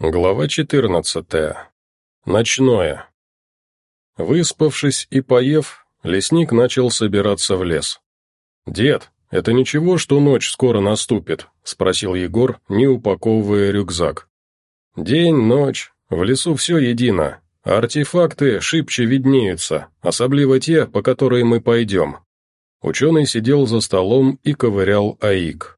Глава 14. Ночное. Выспавшись и поев, лесник начал собираться в лес. «Дед, это ничего, что ночь скоро наступит?» – спросил Егор, не упаковывая рюкзак. «День, ночь, в лесу все едино, артефакты шибче виднеются, особливо те, по которым мы пойдем». Ученый сидел за столом и ковырял аик.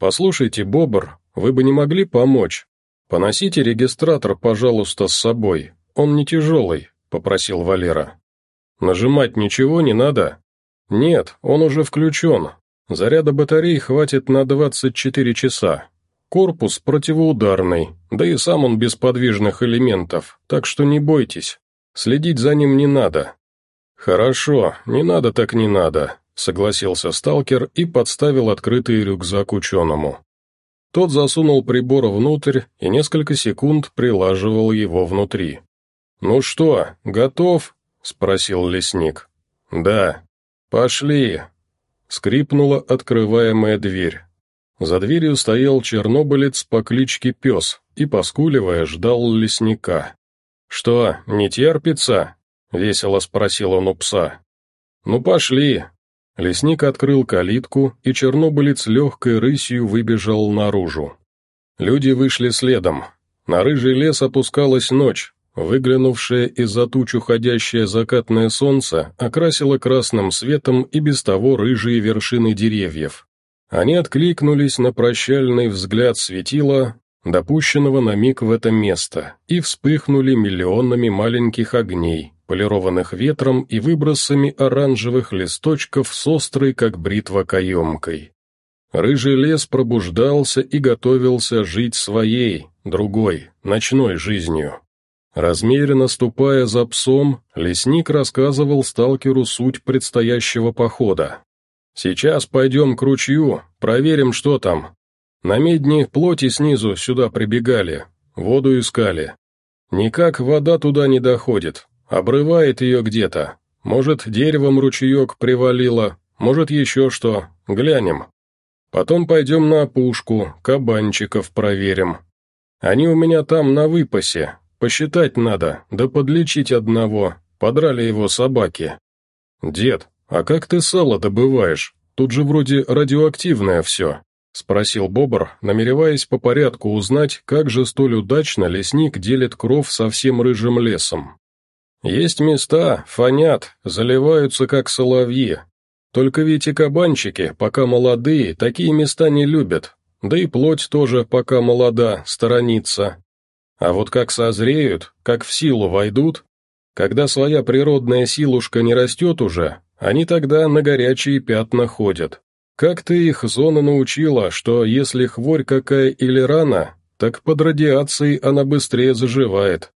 «Послушайте, Бобр, вы бы не могли помочь?» «Поносите регистратор, пожалуйста, с собой. Он не тяжелый», — попросил Валера. «Нажимать ничего не надо?» «Нет, он уже включен. Заряда батарей хватит на 24 часа. Корпус противоударный, да и сам он без подвижных элементов, так что не бойтесь. Следить за ним не надо». «Хорошо, не надо так не надо», — согласился сталкер и подставил открытый рюкзак ученому. Тот засунул прибор внутрь и несколько секунд прилаживал его внутри. «Ну что, готов?» — спросил лесник. «Да». «Пошли!» Скрипнула открываемая дверь. За дверью стоял чернобылец по кличке Пес и, поскуливая, ждал лесника. «Что, не терпится?» — весело спросил он у пса. «Ну пошли, Лесник открыл калитку, и чернобылец легкой рысью выбежал наружу. Люди вышли следом. На рыжий лес опускалась ночь. Выглянувшее из-за туч уходящее закатное солнце окрасило красным светом и без того рыжие вершины деревьев. Они откликнулись на прощальный взгляд светила, допущенного на миг в это место, и вспыхнули миллионами маленьких огней, полированных ветром и выбросами оранжевых листочков с острой, как бритва, каемкой. Рыжий лес пробуждался и готовился жить своей, другой, ночной жизнью. Размеренно ступая за псом, лесник рассказывал сталкеру суть предстоящего похода. «Сейчас пойдем к ручью, проверим, что там. На медне плоти снизу сюда прибегали, воду искали. Никак вода туда не доходит, Обрывает ее где-то. Может, деревом ручеек привалило, может, еще что. Глянем. Потом пойдем на опушку, кабанчиков проверим. Они у меня там на выпасе. Посчитать надо, да подлечить одного. Подрали его собаки. Дед, а как ты сало добываешь? Тут же вроде радиоактивное все. — спросил Бобр, намереваясь по порядку узнать, как же столь удачно лесник делит кров со всем рыжим лесом. Есть места, фонят, заливаются как соловьи. Только ведь и кабанчики, пока молодые, такие места не любят, да и плоть тоже, пока молода, сторонится. А вот как созреют, как в силу войдут, когда своя природная силушка не растет уже, они тогда на горячие пятна ходят. Как ты их зона научила, что если хворь какая или рана, так под радиацией она быстрее заживает.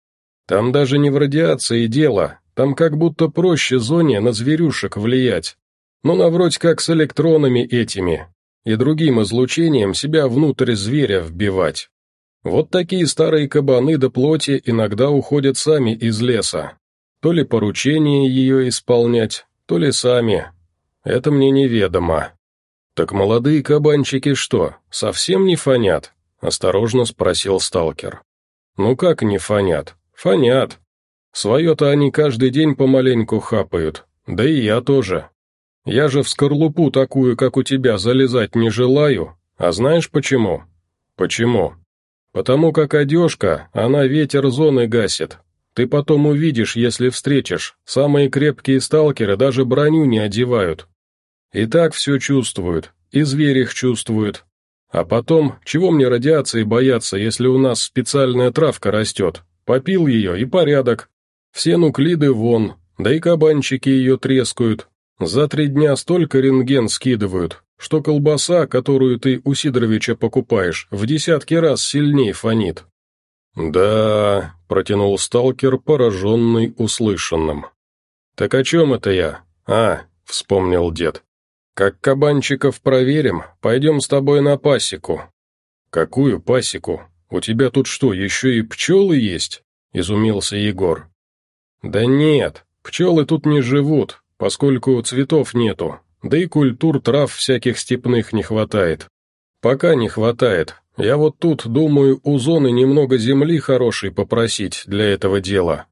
Там даже не в радиации дело, там как будто проще зоне на зверюшек влиять. Ну, навроть как с электронами этими. И другим излучением себя внутрь зверя вбивать. Вот такие старые кабаны до плоти иногда уходят сами из леса. То ли поручение ее исполнять, то ли сами. Это мне неведомо. «Так молодые кабанчики что, совсем не фонят?» – осторожно спросил сталкер. «Ну как не фонят? «Фонят. Свое-то они каждый день помаленьку хапают, да и я тоже. Я же в скорлупу такую, как у тебя, залезать не желаю, а знаешь почему?» «Почему?» «Потому как одежка, она ветер зоны гасит. Ты потом увидишь, если встретишь, самые крепкие сталкеры даже броню не одевают. И так все чувствуют, и зверь их чувствует. А потом, чего мне радиации бояться, если у нас специальная травка растет, Попил ее и порядок. Все нуклиды вон, да и кабанчики ее трескают. За три дня столько рентген скидывают, что колбаса, которую ты у Сидоровича покупаешь, в десятки раз сильнее фонит. «Да», — протянул сталкер, пораженный услышанным. «Так о чем это я? А, — вспомнил дед. «Как кабанчиков проверим, пойдем с тобой на пасеку». «Какую пасеку?» «У тебя тут что, еще и пчелы есть?» – изумился Егор. «Да нет, пчелы тут не живут, поскольку цветов нету, да и культур трав всяких степных не хватает. Пока не хватает, Я вот тут, думаю, у зоны немного земли хорошей попросить для этого дела».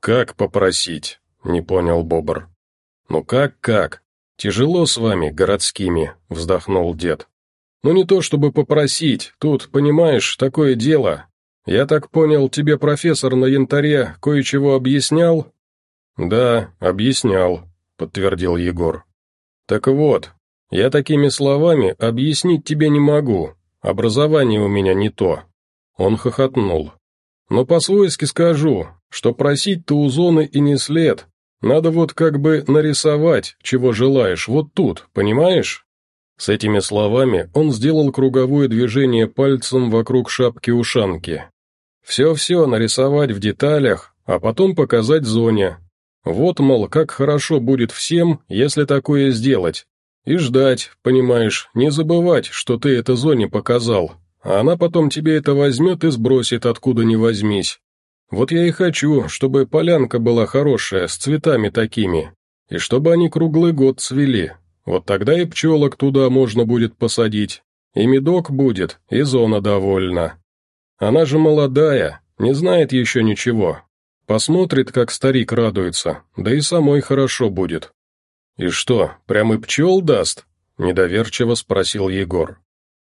«Как попросить?» — не понял Бобр. «Ну как-как? Тяжело с вами, городскими», — вздохнул дед. «Ну не то чтобы попросить, тут, понимаешь, такое дело. Я так понял, тебе профессор на янтаре кое-чего объяснял?» «Да, объяснял», — подтвердил Егор. «Так вот, я такими словами объяснить тебе не могу, образование у меня не то». Он хохотнул. «Но по-свойски скажу, что просить-то у зоны и не след, надо вот как бы нарисовать, чего желаешь, вот тут, понимаешь?» С этими словами он сделал круговое движение пальцем вокруг шапки-ушанки. «Все-все нарисовать в деталях, а потом показать зоне. Вот, мол, как хорошо будет всем, если такое сделать. И ждать, понимаешь, не забывать, что ты это зоне показал, а она потом тебе это возьмет и сбросит, откуда ни возьмись. Вот я и хочу, чтобы полянка была хорошая, с цветами такими, и чтобы они круглый год цвели. Вот тогда и пчелок туда можно будет посадить, и медок будет, и зона довольна. Она же молодая, не знает еще ничего. Посмотрит, как старик радуется, да и самой хорошо будет. «И что, прям и пчел даст?» – недоверчиво спросил Егор.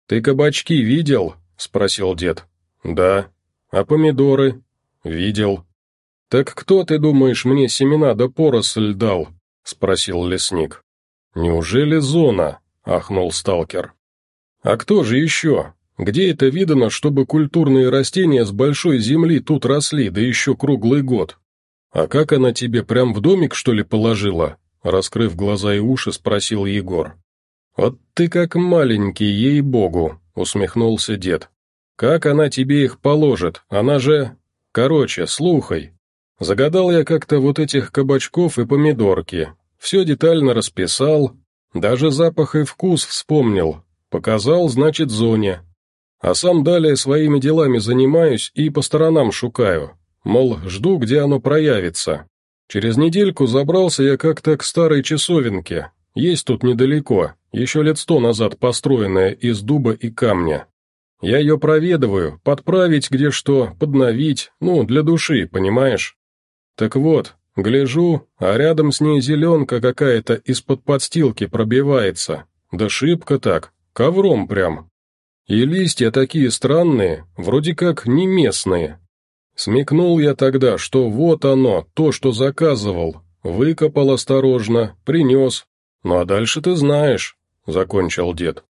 «Ты кабачки видел?» – спросил дед. «Да. А помидоры?» «Видел». «Так кто, ты думаешь, мне семена да поросль дал?» — спросил лесник. «Неужели зона?» — ахнул сталкер. «А кто же еще? Где это видано, чтобы культурные растения с большой земли тут росли, да еще круглый год? А как она тебе прям в домик, что ли, положила?» Раскрыв глаза и уши, спросил Егор. «Вот ты как маленький, ей-богу!» — усмехнулся дед. «Как она тебе их положит? Она же...» Короче, слухай. Загадал я как-то вот этих кабачков и помидорки. Все детально расписал, даже запах и вкус вспомнил. Показал, значит, зоне. А сам далее своими делами занимаюсь и по сторонам шукаю. Мол, жду, где оно проявится. Через недельку забрался я как-то к старой часовенке. Есть тут недалеко, еще лет сто назад построенная из дуба и камня. Я ее проведываю, подправить где что, подновить, ну, для души, понимаешь? Так вот, гляжу, а рядом с ней зеленка какая-то из-под подстилки пробивается. Да шибко так, ковром прям. И листья такие странные, вроде как не местные. Смекнул я тогда, что вот оно, то, что заказывал. Выкопал осторожно, принес. Ну а дальше ты знаешь, — закончил дед.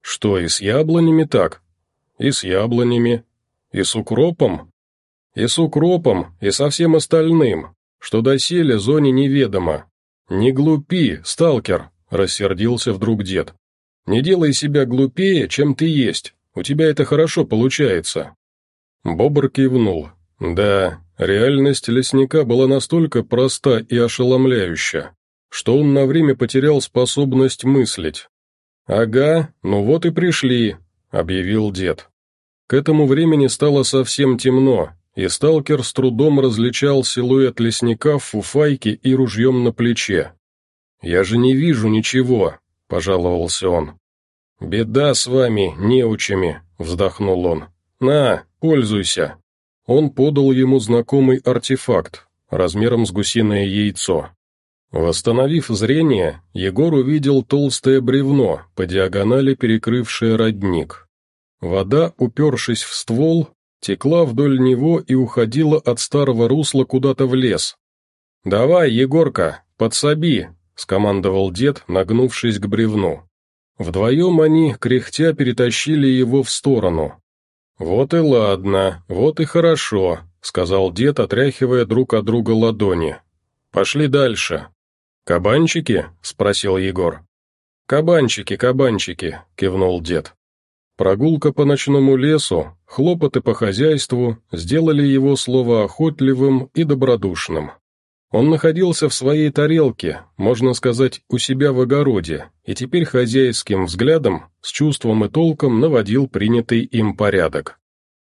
Что, и с яблонями так? и с яблонями, и с укропом, и с укропом, и со всем остальным, что доселе зоне неведомо. Не глупи, сталкер, рассердился вдруг дед. Не делай себя глупее, чем ты есть, у тебя это хорошо получается. Бобр кивнул. Да, реальность лесника была настолько проста и ошеломляющая, что он на время потерял способность мыслить. «Ага, ну вот и пришли», — объявил дед. К этому времени стало совсем темно, и сталкер с трудом различал силуэт лесника в фуфайке и ружьем на плече. «Я же не вижу ничего», — пожаловался он. «Беда с вами, неучами», — вздохнул он. «На, пользуйся». Он подал ему знакомый артефакт, размером с гусиное яйцо. Восстановив зрение, Егор увидел толстое бревно, по диагонали перекрывшее родник. Вода, упершись в ствол, текла вдоль него и уходила от старого русла куда-то в лес. «Давай, Егорка, подсоби!» — скомандовал дед, нагнувшись к бревну. Вдвоем они, кряхтя, перетащили его в сторону. «Вот и ладно, вот и хорошо», — сказал дед, отряхивая друг от друга ладони. «Пошли дальше». «Кабанчики?» — спросил Егор. «Кабанчики, кабанчики», — кивнул дед. Прогулка по ночному лесу, хлопоты по хозяйству сделали его слово охотливым и добродушным. Он находился в своей тарелке, можно сказать, у себя в огороде, и теперь хозяйским взглядом, с чувством и толком наводил принятый им порядок.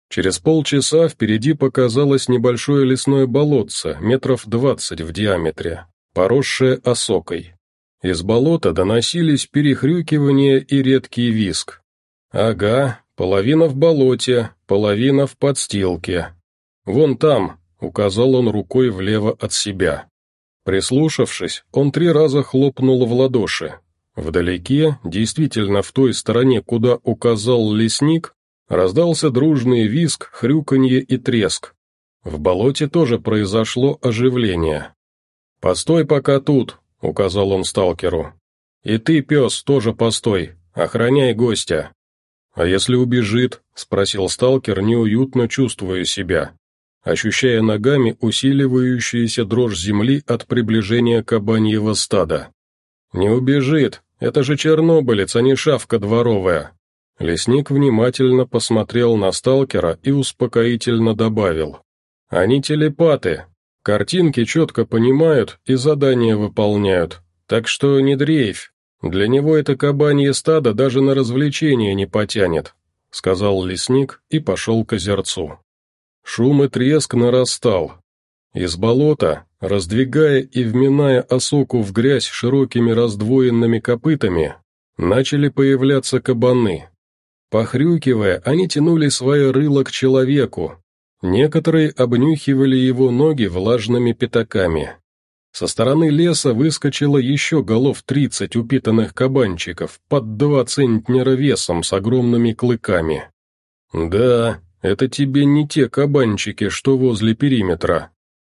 Через полчаса впереди показалось небольшое лесное болотце, метров двадцать в диаметре, поросшее осокой. Из болота доносились перехрюкивания и редкий виск. «Ага, Половина в болоте, половина в подстилке. Вон там, указал он рукой влево от себя. Прислушавшись, он три раза хлопнул в ладоши. Вдалеке, действительно в той стороне, куда указал лесник, раздался дружный визг, хрюканье и треск. В болоте тоже произошло оживление. «Постой пока тут», — указал он сталкеру. «И ты, пес, тоже постой, охраняй гостя». «А если убежит?» — спросил сталкер, неуютно чувствуя себя, ощущая ногами усиливающуюся дрожь земли от приближения кабаньего стада. «Не убежит, это же чернобылец, а не шавка дворовая». Лесник внимательно посмотрел на сталкера и успокоительно добавил. «Они телепаты, картинки четко понимают и задания выполняют, так что не дрейфь, «Для него это кабанье стадо даже на развлечение не потянет», — сказал лесник и пошел к озерцу. Шум и треск нарастал. Из болота, раздвигая и вминая осоку в грязь широкими раздвоенными копытами, начали появляться кабаны. Похрюкивая, они тянули свое рыло к человеку. Некоторые обнюхивали его ноги влажными пятаками. Со стороны леса выскочило еще голов тридцать упитанных кабанчиков, под два центнера весом с огромными клыками. «Да, это тебе не те кабанчики, что возле периметра.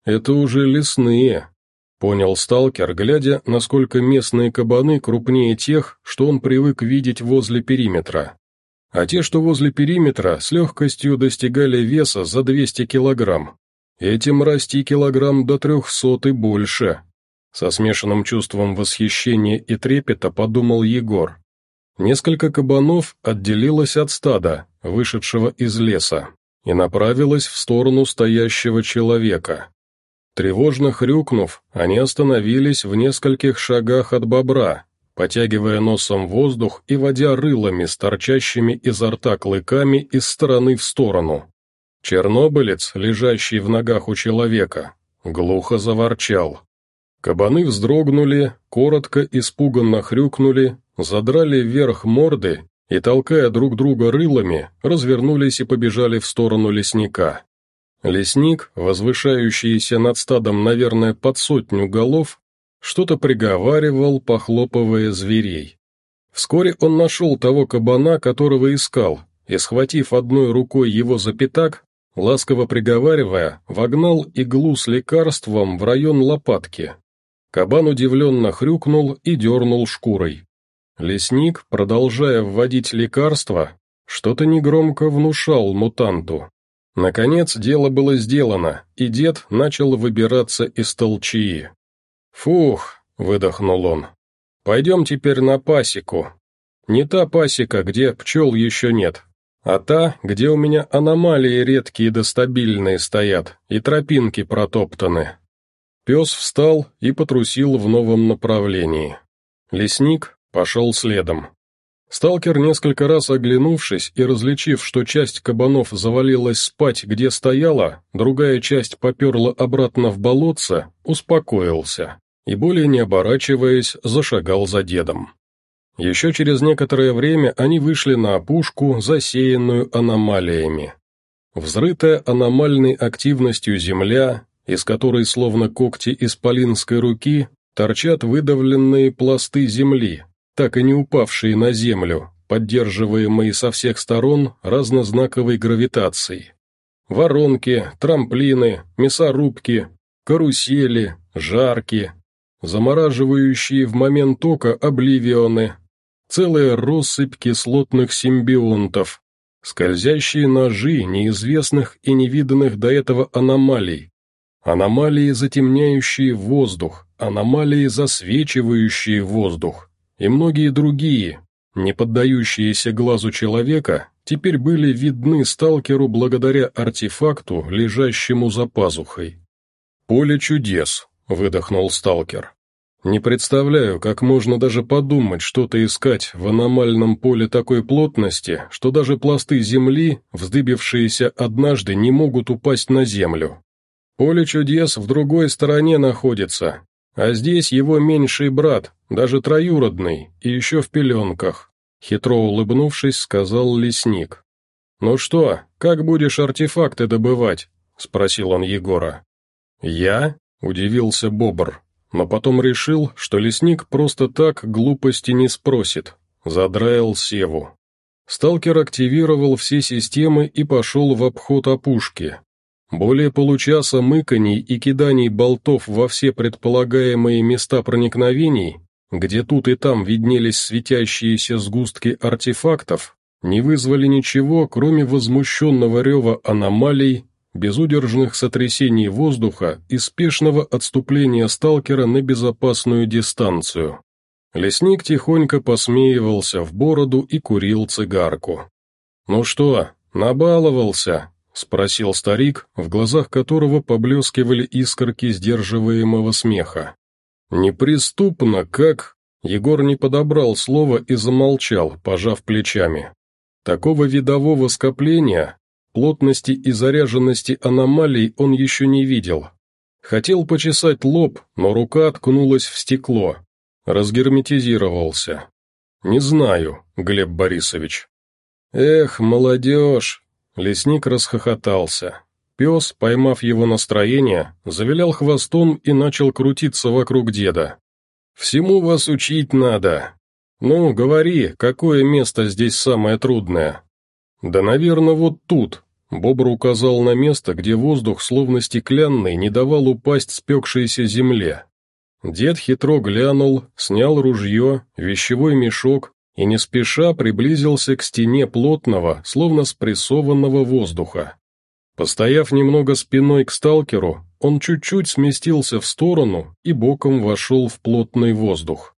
Это уже лесные», — понял сталкер, глядя, насколько местные кабаны крупнее тех, что он привык видеть возле периметра. А те, что возле периметра, с легкостью достигали веса за 200 килограмм. Этим расти килограмм до трехсот и больше. Со смешанным чувством восхищения и трепета подумал Егор. Несколько кабанов отделилось от стада, вышедшего из леса, и направилось в сторону стоящего человека. Тревожно хрюкнув, они остановились в нескольких шагах от бобра, потягивая носом воздух и водя рылами с торчащими изо рта клыками из стороны в сторону. Чернобылец, лежащий в ногах у человека, глухо заворчал. Кабаны вздрогнули, коротко испуганно хрюкнули, задрали вверх морды и, толкая друг друга рылами, развернулись и побежали в сторону лесника. Лесник, возвышающийся над стадом, наверное, под сотню голов, что-то приговаривал, похлопывая зверей. Вскоре он нашел того кабана, которого искал, и, схватив одной рукой его за пятак, ласково приговаривая, вогнал иглу с лекарством в район лопатки. Кабан удивленно хрюкнул и дернул шкурой. Лесник, продолжая вводить лекарство, что-то негромко внушал мутанту. Наконец дело было сделано, и дед начал выбираться из толчии. «Фух», — выдохнул он, — «пойдем теперь на пасеку. Не та пасека, где пчел еще нет, а та, где у меня аномалии редкие да стабильные стоят, и тропинки протоптаны. Пес встал и потрусил в новом направлении. Лесник пошел следом. Сталкер, несколько раз оглянувшись и различив, что часть кабанов завалилась спать, где стояла, другая часть поперла обратно в болотце, успокоился и, более не оборачиваясь, зашагал за дедом. Еще через некоторое время они вышли на опушку, засеянную аномалиями. Взрытая аномальной активностью земля, из которой, словно когти исполинской руки, торчат выдавленные пласты земли, так и не упавшие на землю, поддерживаемые со всех сторон разнознаковой гравитацией. Воронки, трамплины, мясорубки, карусели, жарки, замораживающие в момент тока обливионы, целая россыпь кислотных симбионтов, скользящие ножи неизвестных и невиданных до этого аномалий, аномалии, затемняющие воздух, аномалии, засвечивающие воздух, и многие другие, не поддающиеся глазу человека, теперь были видны сталкеру благодаря артефакту, лежащему за пазухой. «Поле чудес», — выдохнул сталкер. Не представляю, как можно даже подумать что-то искать в аномальном поле такой плотности, что даже пласты земли, вздыбившиеся однажды, не могут упасть на землю. Поле чудес в другой стороне находится, а здесь его меньший брат, даже троюродный, и еще в пеленках. Хитро улыбнувшись, сказал лесник. «Ну что, как будешь артефакты добывать?» — спросил он Егора. «Я?» — удивился Бобр, но потом решил, что лесник просто так глупости не спросит. Задраил севу. Сталкер активировал все системы и пошел в обход опушки. Более получаса мыканий и киданий болтов во все предполагаемые места проникновений, где тут и там виднелись светящиеся сгустки артефактов, не вызвали ничего, кроме возмущенного рева аномалий, безудержных сотрясений воздуха и спешного отступления сталкера на безопасную дистанцию. Лесник тихонько посмеивался в бороду и курил цигарку. «Ну что, набаловался?» — спросил старик, в глазах которого поблескивали искорки сдерживаемого смеха. «Неприступно, как...» Егор не подобрал слово и замолчал, пожав плечами. Такого видового скопления, плотности и заряженности аномалий он еще не видел. Хотел почесать лоб, но рука ткнулась в стекло. Разгерметизировался. «Не знаю, Глеб Борисович». «Эх, молодежь!» Лесник расхохотался. Пес, поймав его настроение, завилял хвостом и начал крутиться вокруг деда. «Всему вас учить надо. «Ну, говори, какое место здесь самое трудное?» «Да, наверное, вот тут», — Бобр указал на место, где воздух, словно стеклянный, не давал упасть спекшейся земле. Дед хитро глянул, снял ружье, вещевой мешок и не спеша приблизился к стене плотного, словно спрессованного воздуха. Постояв немного спиной к сталкеру, он чуть-чуть сместился в сторону и боком вошел в плотный воздух.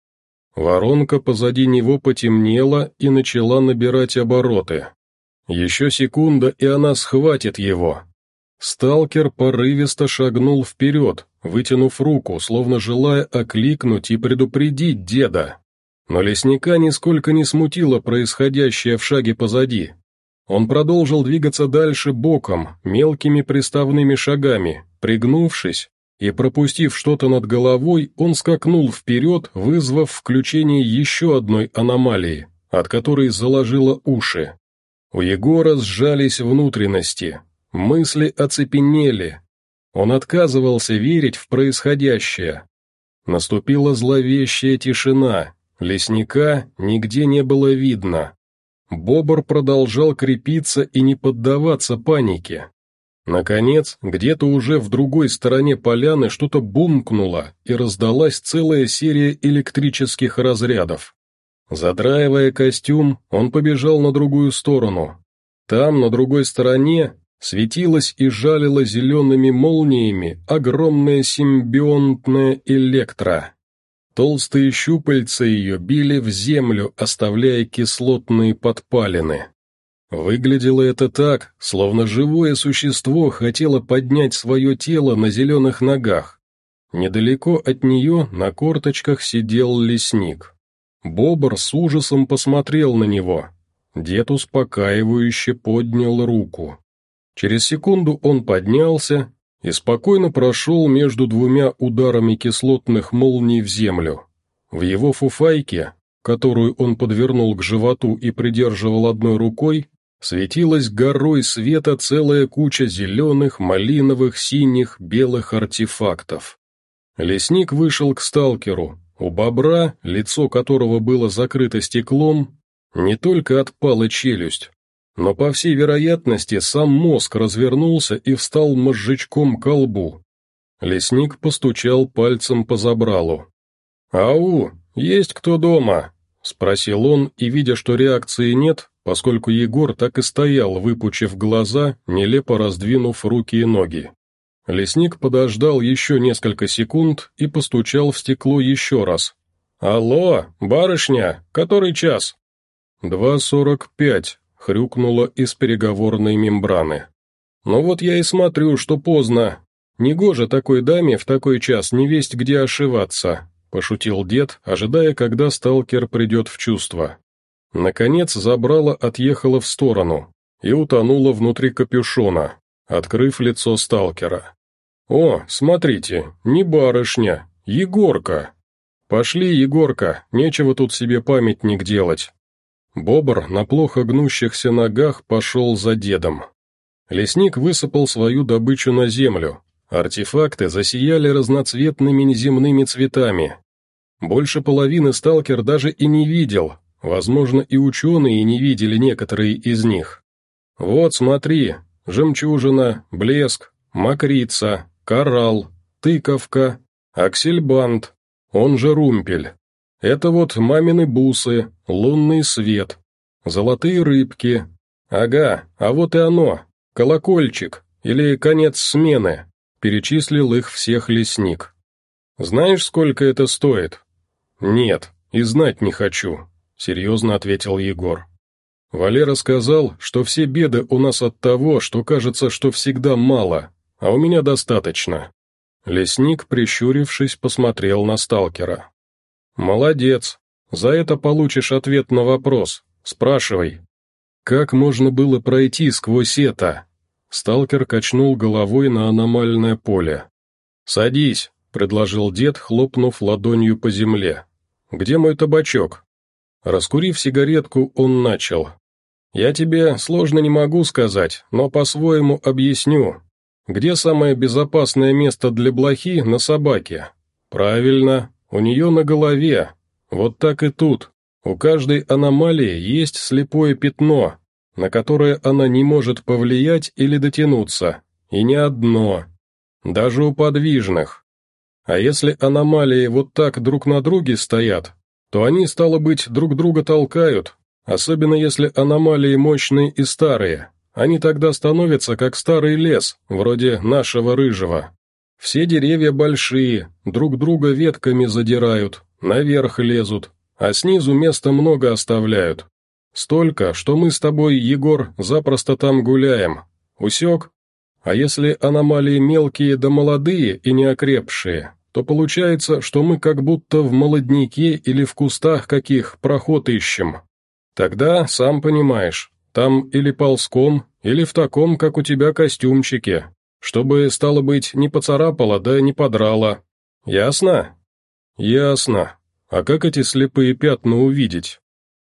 Воронка позади него потемнела и начала набирать обороты. Еще секунда, и она схватит его. Сталкер порывисто шагнул вперед, вытянув руку, словно желая окликнуть и предупредить деда. Но лесника нисколько не смутило происходящее в шаге позади. Он продолжил двигаться дальше боком, мелкими приставными шагами, пригнувшись, и, пропустив что-то над головой, он скакнул вперед, вызвав включение еще одной аномалии, от которой заложило уши. У Егора сжались внутренности, мысли оцепенели. Он отказывался верить в происходящее. Наступила зловещая тишина, лесника нигде не было видно. Бобр продолжал крепиться и не поддаваться панике. Наконец, где-то уже в другой стороне поляны что-то бумкнуло, и раздалась целая серия электрических разрядов. Задраивая костюм, он побежал на другую сторону. Там, на другой стороне, светилась и жалила зелеными молниями огромная симбионтная электро. Толстые щупальца ее били в землю, оставляя кислотные подпалины. Выглядело это так, словно живое существо хотело поднять свое тело на зеленых ногах. Недалеко от нее на корточках сидел лесник. Бобр с ужасом посмотрел на него. Дед успокаивающе поднял руку. Через секунду он поднялся и спокойно прошел между двумя ударами кислотных молний в землю. В его фуфайке, которую он подвернул к животу и придерживал одной рукой, Светилась горой света целая куча зеленых, малиновых, синих, белых артефактов. Лесник вышел к сталкеру. У бобра, лицо которого было закрыто стеклом, не только отпала челюсть, но, по всей вероятности, сам мозг развернулся и встал мозжечком к лбу. Лесник постучал пальцем по забралу. «Ау, есть кто дома?» — спросил он, и, видя, что реакции нет, поскольку Егор так и стоял, выпучив глаза, нелепо раздвинув руки и ноги. Лесник подождал еще несколько секунд и постучал в стекло еще раз. «Алло, барышня, который час?» «Два сорок пять», — хрюкнуло из переговорной мембраны. «Ну вот я и смотрю, что поздно. Негоже такой даме в такой час не весть где ошиваться», — пошутил дед, ожидая, когда сталкер придет в чувство. Наконец забрала отъехала в сторону и утонула внутри капюшона, открыв лицо сталкера. «О, смотрите, не барышня, Егорка!» «Пошли, Егорка, нечего тут себе памятник делать». Бобр на плохо гнущихся ногах пошел за дедом. Лесник высыпал свою добычу на землю. Артефакты засияли разноцветными неземными цветами. Больше половины сталкер даже и не видел, возможно, и ученые не видели некоторые из них. Вот, смотри, жемчужина, блеск, мокрица, коралл, тыковка, аксельбант, он же румпель. Это вот мамины бусы, лунный свет, золотые рыбки. Ага, а вот и оно, колокольчик или конец смены. Перечислил их всех лесник. Знаешь, сколько это стоит? Нет, и знать не хочу, серьезно ответил Егор. Валера сказал, что все беды у нас от того, что кажется, что всегда мало, а у меня достаточно. Лесник, прищурившись, посмотрел на сталкера. «Молодец. За это получишь ответ на вопрос. Спрашивай». «Как можно было пройти сквозь это?» Сталкер качнул головой на аномальное поле. «Садись», — предложил дед, хлопнув ладонью по земле. «Где мой табачок?» Раскурив сигаретку, он начал. «Я тебе сложно не могу сказать, но по-своему объясню. Где самое безопасное место для блохи на собаке? Правильно, у нее на голове. Вот так и тут. У каждой аномалии есть слепое пятно, на которое она не может повлиять или дотянуться. И не одно. Даже у подвижных. А если аномалии вот так друг на друге стоят, то они, стало быть, друг друга толкают, особенно если аномалии мощные и старые. Они тогда становятся как старый лес, вроде нашего рыжего. Все деревья большие, друг друга ветками задирают, наверх лезут, а снизу места много оставляют. Столько, что мы с тобой, Егор, запросто там гуляем. Усек? А если аномалии мелкие да молодые и неокрепшие, то получается, что мы как будто в молодняке или в кустах каких проход ищем. Тогда, сам понимаешь, там или ползком, или в таком, как у тебя, костюмчике, чтобы, стало быть, не поцарапало, да не подрало. Ясно? Ясно. А как эти слепые пятна увидеть?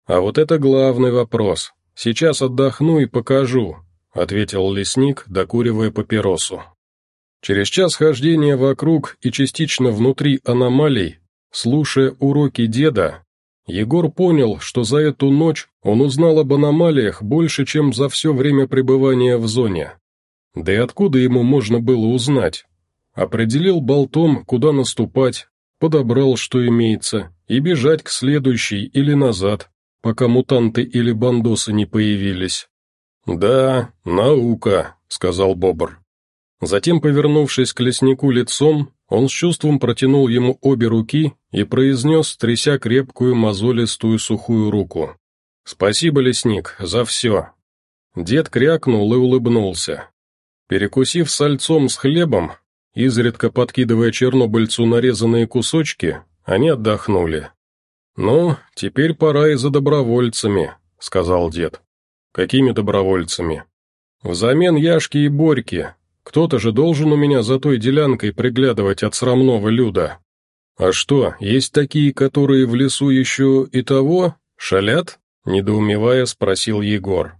А вот это главный вопрос. Сейчас отдохну и покажу, ответил лесник, докуривая папиросу. Через час хождения вокруг и частично внутри аномалий, слушая уроки деда, Егор понял, что за эту ночь он узнал об аномалиях больше, чем за все время пребывания в зоне. Да и откуда ему можно было узнать? Определил болтом, куда наступать, подобрал, что имеется, и бежать к следующей или назад, пока мутанты или бандосы не появились. «Да, наука», — сказал Бобр. Затем, повернувшись к леснику лицом, он с чувством протянул ему обе руки и произнес, тряся крепкую мозолистую сухую руку. «Спасибо, лесник, за все». Дед крякнул и улыбнулся. Перекусив сальцом с хлебом, изредка подкидывая чернобыльцу нарезанные кусочки, они отдохнули. «Ну, теперь пора и за добровольцами», — сказал дед. «Какими добровольцами?» «Взамен Яшки и Борьки. Кто-то же должен у меня за той делянкой приглядывать от срамного люда. А что, есть такие, которые в лесу еще и того? Шалят?» — недоумевая спросил Егор.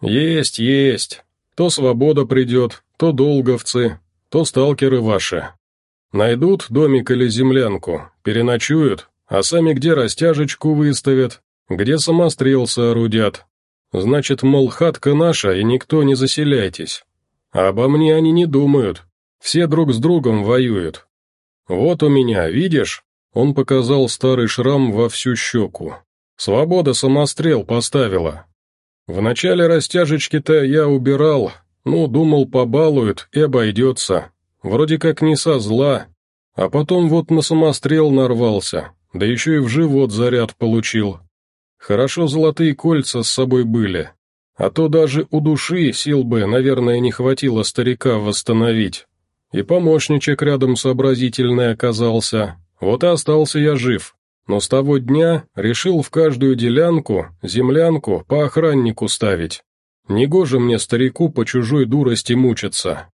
«Есть, есть. То свобода придет, то долговцы, то сталкеры ваши. Найдут домик или землянку, переночуют, а сами где растяжечку выставят, где самострел соорудят. Значит, мол, хатка наша, и никто не заселяйтесь. А обо мне они не думают, все друг с другом воюют. Вот у меня, видишь?» Он показал старый шрам во всю щеку. «Свобода самострел поставила, в начале растяжечки-то я убирал, ну, думал, побалуют и обойдется. Вроде как не со зла. А потом вот на самострел нарвался, да еще и в живот заряд получил. Хорошо золотые кольца с собой были. А то даже у души сил бы, наверное, не хватило старика восстановить. И помощничек рядом сообразительный оказался. Вот и остался я жив но с того дня решил в каждую делянку, землянку по охраннику ставить. Негоже мне, старику, по чужой дурости мучиться.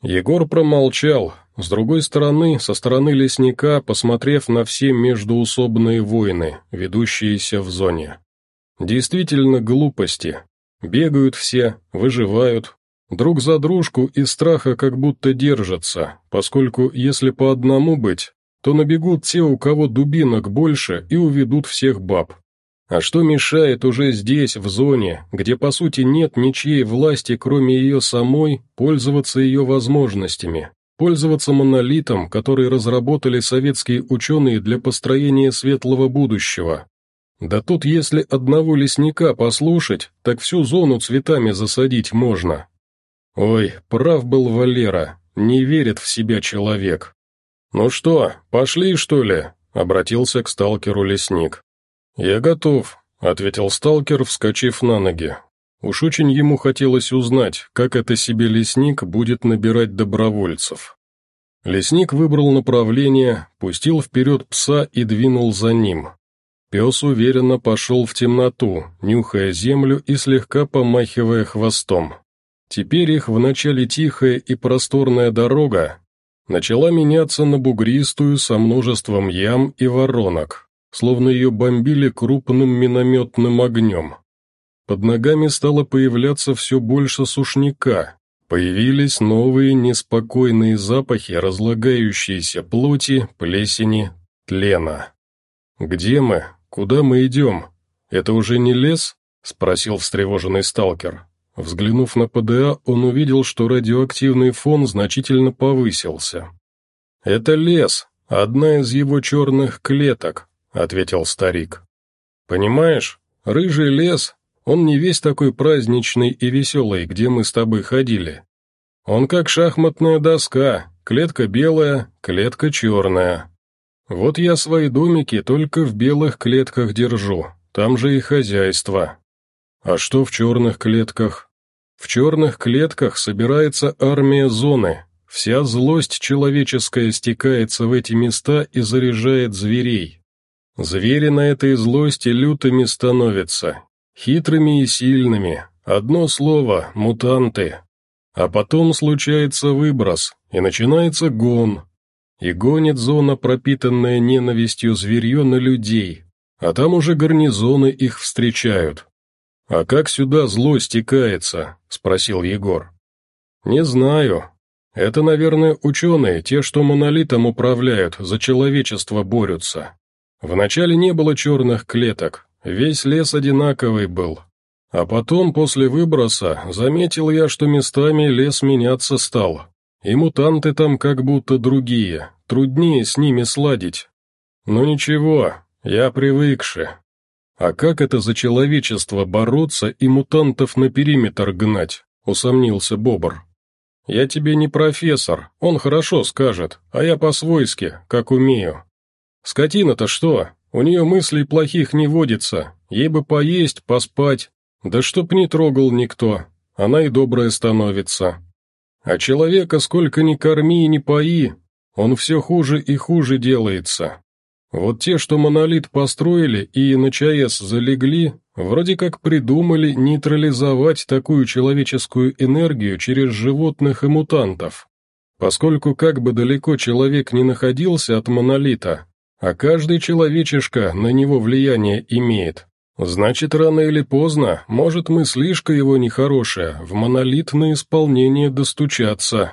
Егор промолчал, с другой стороны, со стороны лесника, посмотрев на все междуусобные войны, ведущиеся в зоне. Действительно глупости. Бегают все, выживают, друг за дружку из страха как будто держатся, поскольку если по одному быть, то набегут те, у кого дубинок больше, и уведут всех баб. А что мешает уже здесь, в зоне, где по сути нет ничьей власти, кроме ее самой, пользоваться ее возможностями, пользоваться монолитом, который разработали советские ученые для построения светлого будущего. Да тут если одного лесника послушать, так всю зону цветами засадить можно. Ой, прав был Валера, не верит в себя человек. «Ну что, пошли, что ли?» — обратился к сталкеру лесник. «Я готов», — ответил сталкер, вскочив на ноги. Уж очень ему хотелось узнать, как это себе лесник будет набирать добровольцев. Лесник выбрал направление, пустил вперед пса и двинул за ним. Пес уверенно пошел в темноту, нюхая землю и слегка помахивая хвостом. Теперь их вначале тихая и просторная дорога начала меняться на бугристую со множеством ям и воронок, словно ее бомбили крупным минометным огнем. Под ногами стало появляться все больше сушняка, появились новые неспокойные запахи разлагающейся плоти, плесени, тлена. «Где мы? Куда мы идем? Это уже не лес?» — спросил встревоженный сталкер. Взглянув на ПДА, он увидел, что радиоактивный фон значительно повысился. «Это лес, одна из его черных клеток», ответил старик. «Понимаешь, рыжий лес, он не весь такой праздничный и веселый, где мы с тобой ходили. Он как шахматная доска, клетка белая, клетка черная. Вот я свои домики только в белых клетках держу, там же и хозяйство. А что в черных клетках? В черных клетках собирается армия зоны, вся злость человеческая стекается в эти места и заряжает зверей. Звери на этой злости лютыми становятся, хитрыми и сильными, одно слово – мутанты. А потом случается выброс, и начинается гон. И гонит зона, пропитанная ненавистью зверье на людей, а там уже гарнизоны их встречают. «А как сюда зло стекается?» – спросил Егор. «Не знаю. Это, наверное, ученые, те, что монолитом управляют, за человечество борются. Вначале не было черных клеток, весь лес одинаковый был. А потом, после выброса, заметил я, что местами лес меняться стал. И мутанты там как будто другие, труднее с ними сладить. Но ничего, я привыкши. А как это за человечество бороться и мутантов на периметр гнать, усомнился Бобр. Я тебе не профессор, он хорошо скажет, а я по-свойски, как умею. Скотина-то что? У нее мыслей плохих не водится, ей бы поесть, поспать. Да чтоб не трогал никто, она и добрая становится. А человека сколько ни корми и ни пои, он все хуже и хуже делается. Вот те, что монолит построили и на ЧАЭС залегли, вроде как придумали нейтрализовать такую человеческую энергию через животных и мутантов. Поскольку как бы далеко человек не находился от монолита, а каждый человечишка на него влияние имеет. Значит, рано или поздно, может мыслишка его нехорошая, в монолитное исполнение достучаться.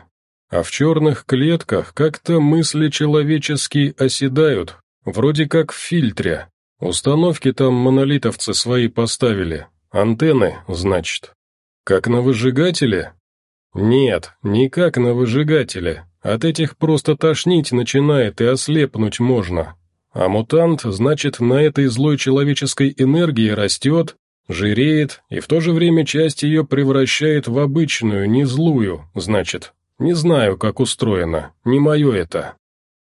А в черных клетках как-то мысли человеческие оседают, вроде как в фильтре. Установки там монолитовцы свои поставили, антенны, значит. Как на выжигателе? Нет, не как на выжигателе, от этих просто тошнить начинает и ослепнуть можно. А мутант, значит, на этой злой человеческой энергии растет, жиреет и в то же время часть ее превращает в обычную, не злую, значит. Не знаю, как устроено, не мое это.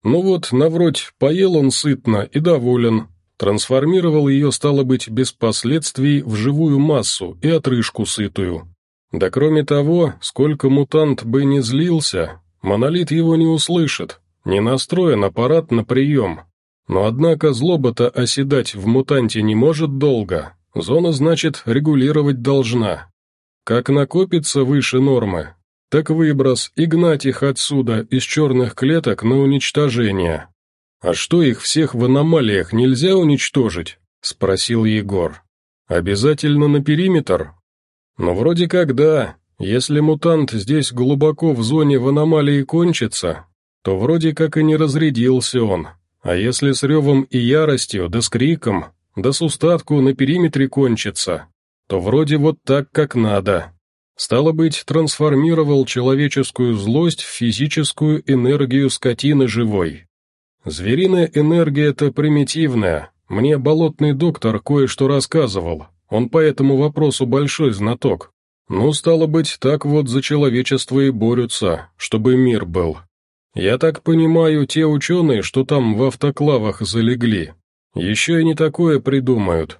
Ну вот, навроть, поел он сытно и доволен, трансформировал ее, стало быть, без последствий в живую массу и отрыжку сытую. Да кроме того, сколько мутант бы не злился, Монолит его не услышит, не настроен аппарат на прием. Но однако злоба-то оседать в мутанте не может долго, зона, значит, регулировать должна. Как накопится выше нормы, так выброс и гнать их отсюда из черных клеток на уничтожение. «А что их всех в аномалиях нельзя уничтожить?» – спросил Егор. Обязательно на периметр? Ну, вроде как да. Если мутант здесь глубоко в зоне в аномалии кончится, то вроде как и не разрядился он. А если с ревом и яростью, да с криком, да с устатку на периметре кончится, то вроде вот так, как надо. Стало быть, трансформировал человеческую злость в физическую энергию скотины живой. Звериная энергия-то примитивная, мне болотный доктор кое-что рассказывал, он по этому вопросу большой знаток. Ну, стало быть, так вот за человечество и борются, чтобы мир был. Я так понимаю, те ученые, что там в автоклавах залегли, еще и не такое придумают.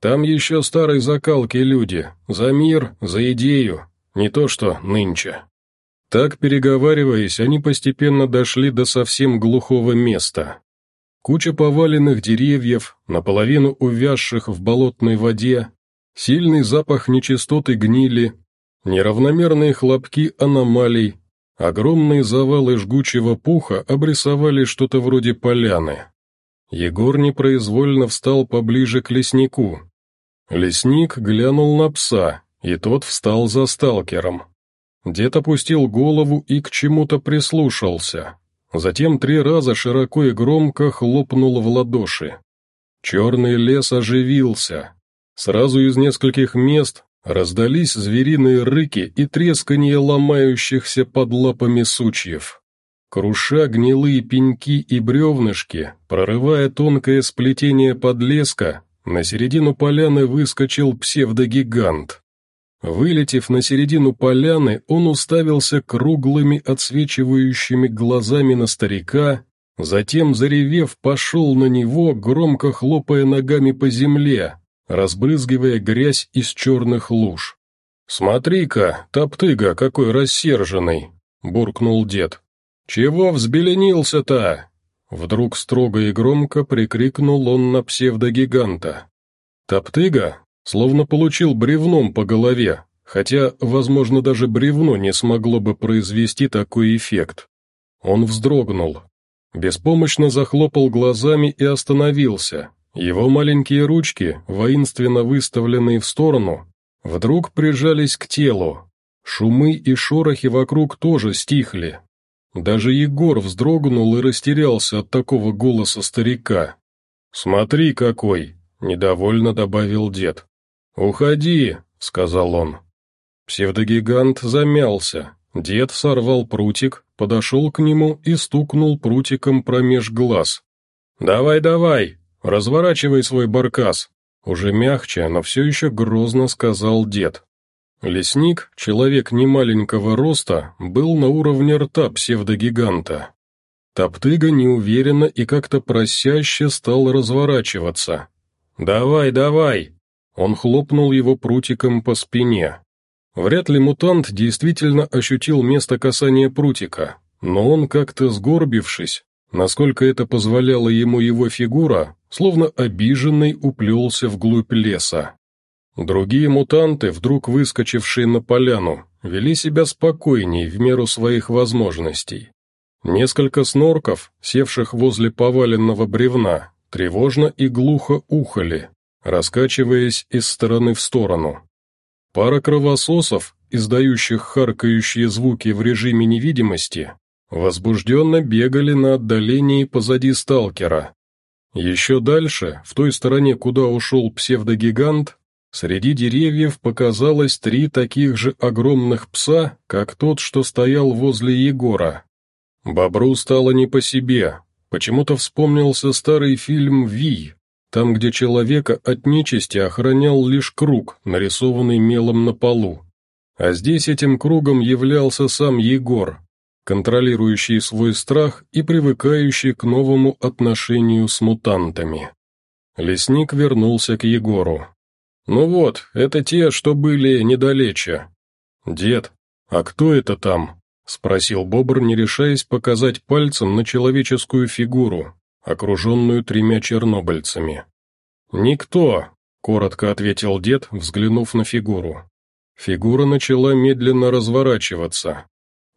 Там еще старой закалки люди, за мир, за идею, не то что нынче. Так, переговариваясь, они постепенно дошли до совсем глухого места. Куча поваленных деревьев, наполовину увязших в болотной воде, сильный запах нечистоты гнили, неравномерные хлопки аномалий, огромные завалы жгучего пуха обрисовали что-то вроде поляны. Егор непроизвольно встал поближе к леснику. Лесник глянул на пса, и тот встал за сталкером. Дед опустил голову и к чему-то прислушался. Затем три раза широко и громко хлопнул в ладоши. Черный лес оживился. Сразу из нескольких мест раздались звериные рыки и тресканье ломающихся под лапами сучьев. Круша гнилые пеньки и бревнышки, прорывая тонкое сплетение подлеска, на середину поляны выскочил псевдогигант. Вылетев на середину поляны, он уставился круглыми отсвечивающими глазами на старика, затем, заревев, пошел на него, громко хлопая ногами по земле, разбрызгивая грязь из черных луж. «Смотри-ка, топтыга какой рассерженный!» — буркнул дед. «Чего взбеленился-то?» Вдруг строго и громко прикрикнул он на псевдогиганта. Топтыга, словно получил бревном по голове, хотя, возможно, даже бревно не смогло бы произвести такой эффект. Он вздрогнул, беспомощно захлопал глазами и остановился. Его маленькие ручки, воинственно выставленные в сторону, вдруг прижались к телу. Шумы и шорохи вокруг тоже стихли, даже Егор вздрогнул и растерялся от такого голоса старика. «Смотри какой!» — недовольно добавил дед. «Уходи!» — сказал он. Псевдогигант замялся. Дед сорвал прутик, подошел к нему и стукнул прутиком промеж глаз. «Давай, давай! Разворачивай свой баркас!» Уже мягче, но все еще грозно сказал дед. Лесник, человек немаленького роста, был на уровне рта псевдогиганта. Топтыга неуверенно и как-то просяще стал разворачиваться. «Давай, давай!» Он хлопнул его прутиком по спине. Вряд ли мутант действительно ощутил место касания прутика, но он как-то сгорбившись, насколько это позволяла ему его фигура, словно обиженный уплелся вглубь леса. Другие мутанты, вдруг выскочившие на поляну, вели себя спокойней в меру своих возможностей. Несколько снорков, севших возле поваленного бревна, тревожно и глухо ухали, раскачиваясь из стороны в сторону. Пара кровососов, издающих харкающие звуки в режиме невидимости, возбужденно бегали на отдалении позади сталкера. Еще дальше, в той стороне, куда ушел псевдогигант, Среди деревьев показалось три таких же огромных пса, как тот, что стоял возле Егора. Бобру стало не по себе. Почему-то вспомнился старый фильм «Вий», там, где человека от нечисти охранял лишь круг, нарисованный мелом на полу. А здесь этим кругом являлся сам Егор, контролирующий свой страх и привыкающий к новому отношению с мутантами. Лесник вернулся к Егору. «Ну вот, это те, что были недалече». «Дед, а кто это там?» — спросил Бобр, не решаясь показать пальцем на человеческую фигуру, окруженную тремя чернобыльцами. «Никто», — коротко ответил дед, взглянув на фигуру. Фигура начала медленно разворачиваться.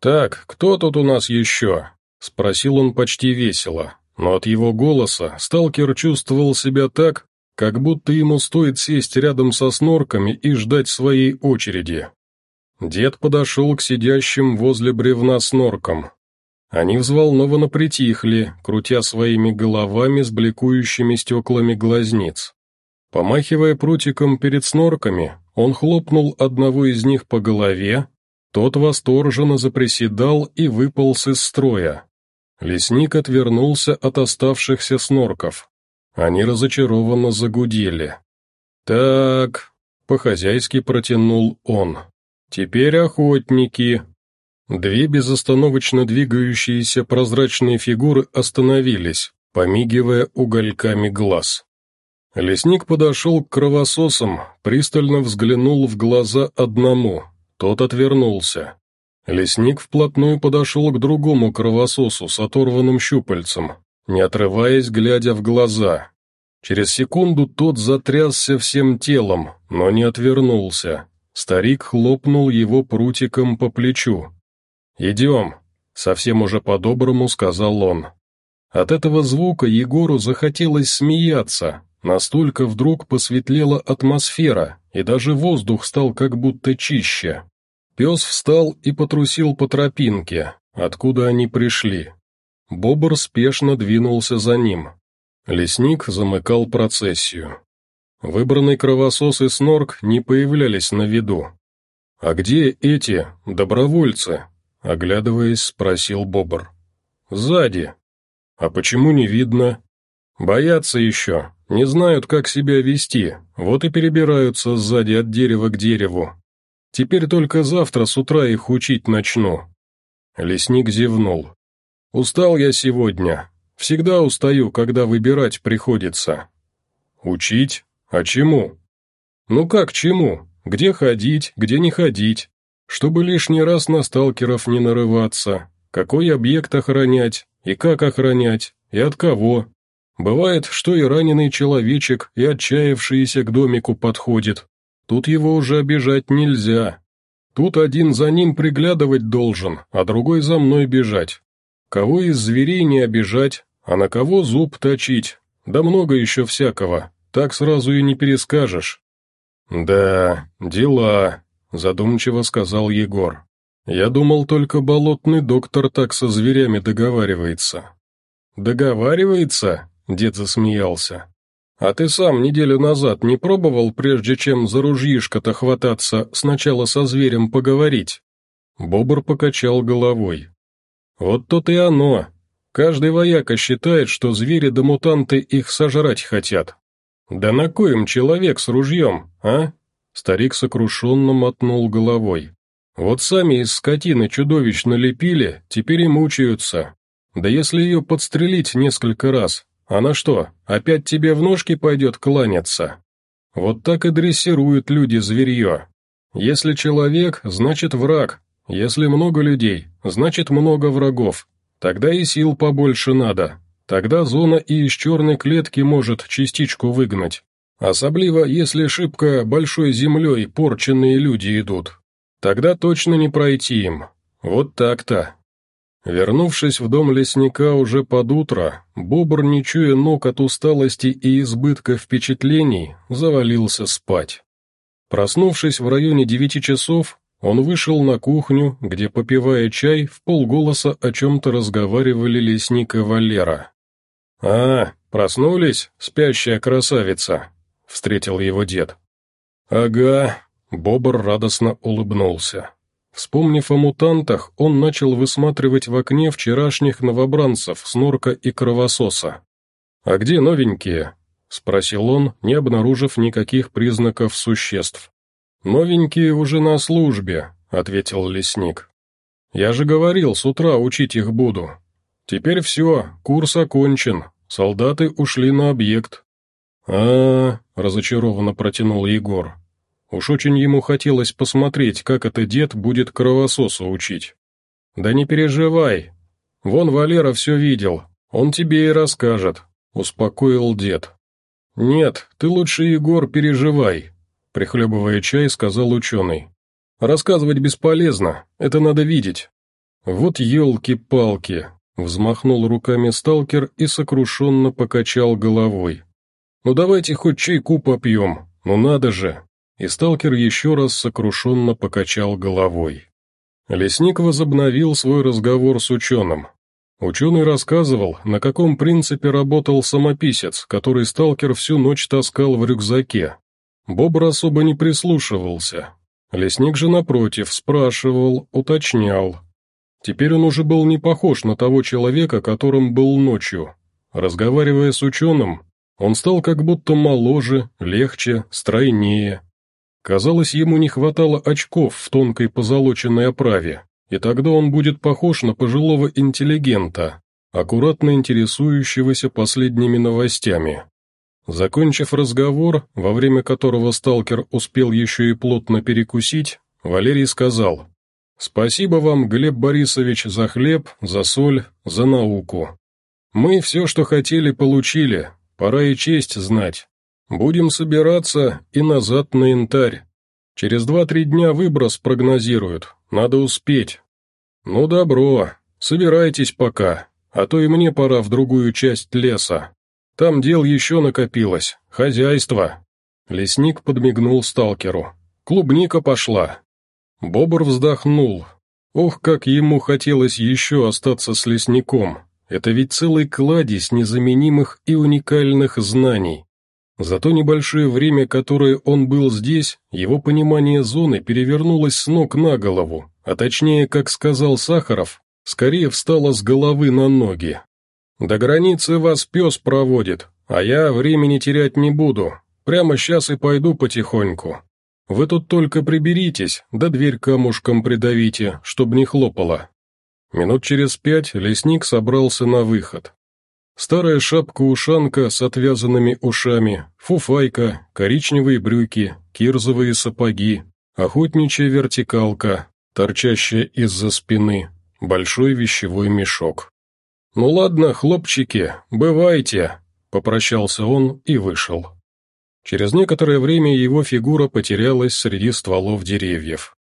«Так, кто тут у нас еще?» — спросил он почти весело, но от его голоса сталкер чувствовал себя так, как будто ему стоит сесть рядом со снорками и ждать своей очереди. Дед подошел к сидящим возле бревна сноркам. Они взволнованно притихли, крутя своими головами с бликующими стеклами глазниц. Помахивая прутиком перед снорками, он хлопнул одного из них по голове, тот восторженно заприседал и выполз из строя. Лесник отвернулся от оставшихся снорков. Они разочарованно загудели. «Так», — по-хозяйски протянул он, — «теперь охотники». Две безостановочно двигающиеся прозрачные фигуры остановились, помигивая угольками глаз. Лесник подошел к кровососам, пристально взглянул в глаза одному, тот отвернулся. Лесник вплотную подошел к другому кровососу с оторванным щупальцем, не отрываясь, глядя в глаза. Через секунду тот затрясся всем телом, но не отвернулся. Старик хлопнул его прутиком по плечу. «Идем», — совсем уже по-доброму сказал он. От этого звука Егору захотелось смеяться, настолько вдруг посветлела атмосфера, и даже воздух стал как будто чище. Пес встал и потрусил по тропинке, откуда они пришли. Бобр спешно двинулся за ним. Лесник замыкал процессию. Выбранный кровосос и снорк не появлялись на виду. «А где эти, добровольцы?» — оглядываясь, спросил Бобр. «Сзади». «А почему не видно?» «Боятся еще, не знают, как себя вести, вот и перебираются сзади от дерева к дереву. Теперь только завтра с утра их учить начну». Лесник зевнул. «Устал я сегодня. Всегда устаю, когда выбирать приходится». «Учить? А чему?» «Ну как чему? Где ходить, где не ходить? Чтобы лишний раз на сталкеров не нарываться. Какой объект охранять, и как охранять, и от кого. Бывает, что и раненый человечек, и отчаявшийся к домику подходит. Тут его уже обижать нельзя. Тут один за ним приглядывать должен, а другой за мной бежать. Кого из зверей не обижать, а на кого зуб точить, да много еще всякого, так сразу и не перескажешь. «Да, дела», — задумчиво сказал Егор. «Я думал, только болотный доктор так со зверями договаривается». «Договаривается?» — дед засмеялся. «А ты сам неделю назад не пробовал, прежде чем за ружьишко-то хвататься, сначала со зверем поговорить?» Бобр покачал головой. Вот тут и оно. Каждый вояка считает, что звери да мутанты их сожрать хотят. Да на коем человек с ружьем, а? Старик сокрушенно мотнул головой. Вот сами из скотины чудовищ налепили, теперь и мучаются. Да если ее подстрелить несколько раз, она что, опять тебе в ножки пойдет кланяться? Вот так и дрессируют люди зверье. Если человек, значит враг, если много людей, значит много врагов. Тогда и сил побольше надо. Тогда зона и из черной клетки может частичку выгнать. Особливо, если шибко большой землей порченные люди идут. Тогда точно не пройти им. Вот так-то. Вернувшись в дом лесника уже под утро, бобр, не чуя ног от усталости и избытка впечатлений, завалился спать. Проснувшись в районе девяти часов, он вышел на кухню, где, попивая чай, в полголоса о чем-то разговаривали лесник и Валера. «А, проснулись, спящая красавица?» — встретил его дед. «Ага», — Бобр радостно улыбнулся. Вспомнив о мутантах, он начал высматривать в окне вчерашних новобранцев, снорка и кровососа. «А где новенькие?» — спросил он, не обнаружив никаких признаков существ. «Новенькие уже на службе», — ответил лесник. «Я же говорил, с утра учить их буду. Теперь все, курс окончен, солдаты ушли на объект». А, -а, -а разочарованно протянул Егор. Уж очень ему хотелось посмотреть, как это дед будет кровососу учить. «Да не переживай. Вон Валера все видел, он тебе и расскажет», — успокоил дед. «Нет, ты лучше, Егор, переживай. Прихлебывая чай, сказал ученый. «Рассказывать бесполезно, это надо видеть». «Вот елки-палки!» — взмахнул руками сталкер и сокрушенно покачал головой. Ну давайте хоть чайку попьем, ну надо же!» И сталкер еще раз сокрушенно покачал головой. Лесник возобновил свой разговор с ученым. Ученый рассказывал, на каком принципе работал самописец, который сталкер всю ночь таскал в рюкзаке. Бобр особо не прислушивался. Лесник же, напротив, спрашивал, уточнял. Теперь он уже был не похож на того человека, которым был ночью. Разговаривая с ученым, он стал как будто моложе, легче, стройнее. Казалось, ему не хватало очков в тонкой позолоченной оправе, и тогда он будет похож на пожилого интеллигента, аккуратно интересующегося последними новостями. Закончив разговор, во время которого сталкер успел еще и плотно перекусить, Валерий сказал «Спасибо вам, Глеб Борисович, за хлеб, за соль, за науку. Мы все, что хотели, получили, пора и честь знать. Будем собираться и назад на янтарь. Через два-три дня выброс прогнозируют, надо успеть. Ну добро, собирайтесь пока, а то и мне пора в другую часть леса. Там дел еще накопилось, хозяйство. Лесник подмигнул сталкеру. Клубника пошла. Бобр вздохнул. Ох, как ему хотелось еще остаться с лесником. Это ведь целый кладезь незаменимых и уникальных знаний. За то небольшое время, которое он был здесь, его понимание зоны перевернулось с ног на голову, а точнее, как сказал Сахаров, скорее встало с головы на ноги. «До границы вас пес проводит, а я времени терять не буду, прямо сейчас и пойду потихоньку. Вы тут только приберитесь, да дверь камушком придавите, чтоб не хлопало». Минут через пять лесник собрался на выход. Старая шапка-ушанка с отвязанными ушами, фуфайка, коричневые брюки, кирзовые сапоги, охотничья вертикалка, торчащая из-за спины, большой вещевой мешок. «Ну ладно, хлопчики, бывайте», — попрощался он и вышел. Через некоторое время его фигура потерялась среди стволов деревьев.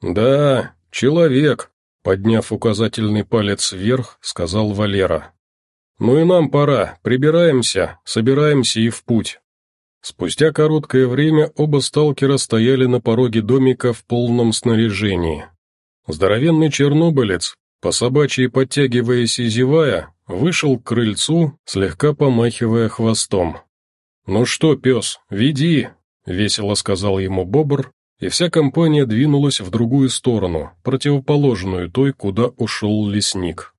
«Да, человек», — подняв указательный палец вверх, сказал Валера. «Ну и нам пора, прибираемся, собираемся и в путь». Спустя короткое время оба сталкера стояли на пороге домика в полном снаряжении. Здоровенный чернобылец, по собачьей подтягиваясь и зевая, вышел к крыльцу, слегка помахивая хвостом. «Ну что, пес, веди!» — весело сказал ему бобр, и вся компания двинулась в другую сторону, противоположную той, куда ушел лесник.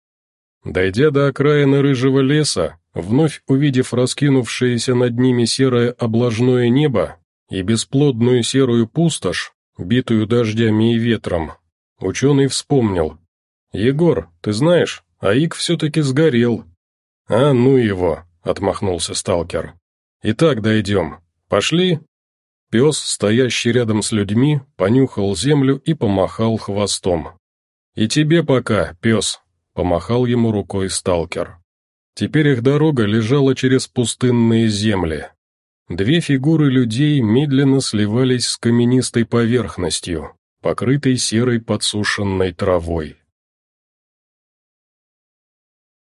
Дойдя до окраины рыжего леса, вновь увидев раскинувшееся над ними серое облажное небо и бесплодную серую пустошь, битую дождями и ветром, ученый вспомнил. «Егор, ты знаешь, Аик все-таки сгорел». «А, ну его», — отмахнулся сталкер. «Итак, дойдем. Пошли?» Пес, стоящий рядом с людьми, понюхал землю и помахал хвостом. «И тебе пока, пес», Помахал ему рукой сталкер. Теперь их дорога лежала через пустынные земли. Две фигуры людей медленно сливались с каменистой поверхностью, покрытой серой подсушенной травой.